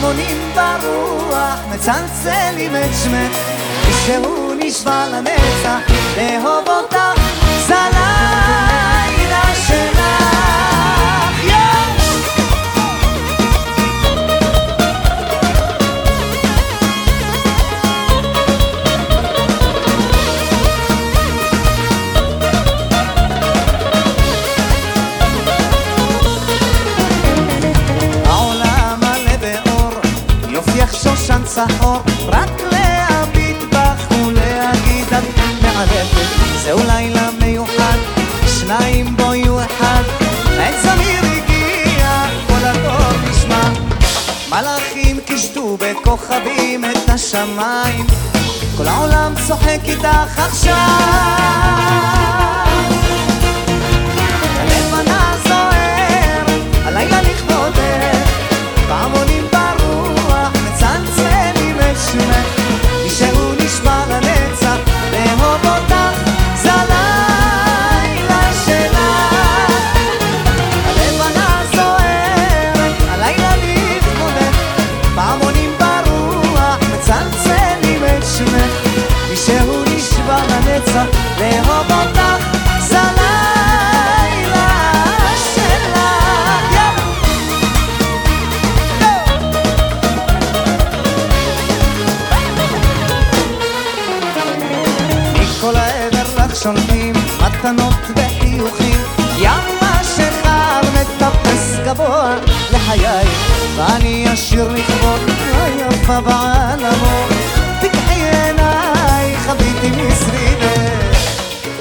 פעמונים ברוח מצלצלים את שמך, כשהוא נשבע לנצח לאהוב אותך יופייך שושן צחור, רק להביט בך ולהגיד את מעלפת, זהו לילה מיוחד, שניים בו יהיו אחד, עת זמיר הגיע, כל הטוב נשמע, מלאכים קישטו בכוכבים את השמיים, כל העולם צוחק איתך עכשיו. שולחים מתנות וחיוכים. ימה שחר מטפס גבוה לחיי ואני אשיר לכבוד היפה בעלמו תקחי עיניי חביתי מסביבך.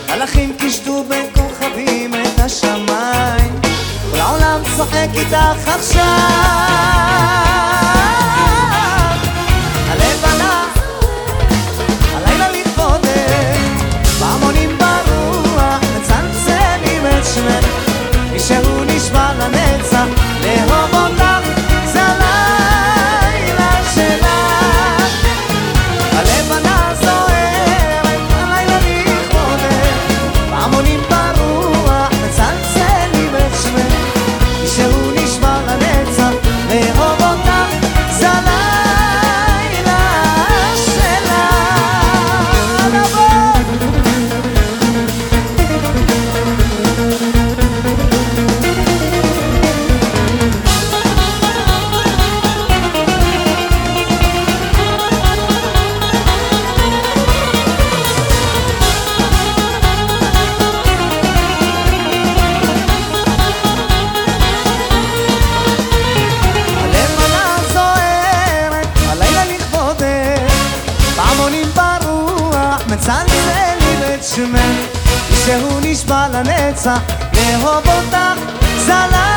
מלאכים קישטו בכוכבים את השמיים. כל העולם צוחק איתך עכשיו ברוח, מצלצלים את שמך, שהוא נשבע לנצח, לאהוב אותך, הלילה